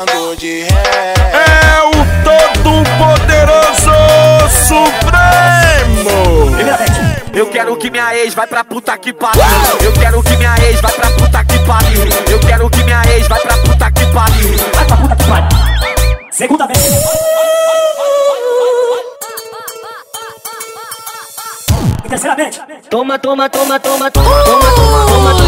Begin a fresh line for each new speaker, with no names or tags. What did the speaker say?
É o todo-poderoso Supremo!
Eu quero que minha ex vai pra puta que pariu. Eu quero que minha ex vai pra puta que pariu. Eu quero que minha ex vai pra puta que pariu.
Vai pra puta que pariu. Segunda vez. E terceiramente.
Toma, toma, toma, toma, toma, toma, toma, toma. toma.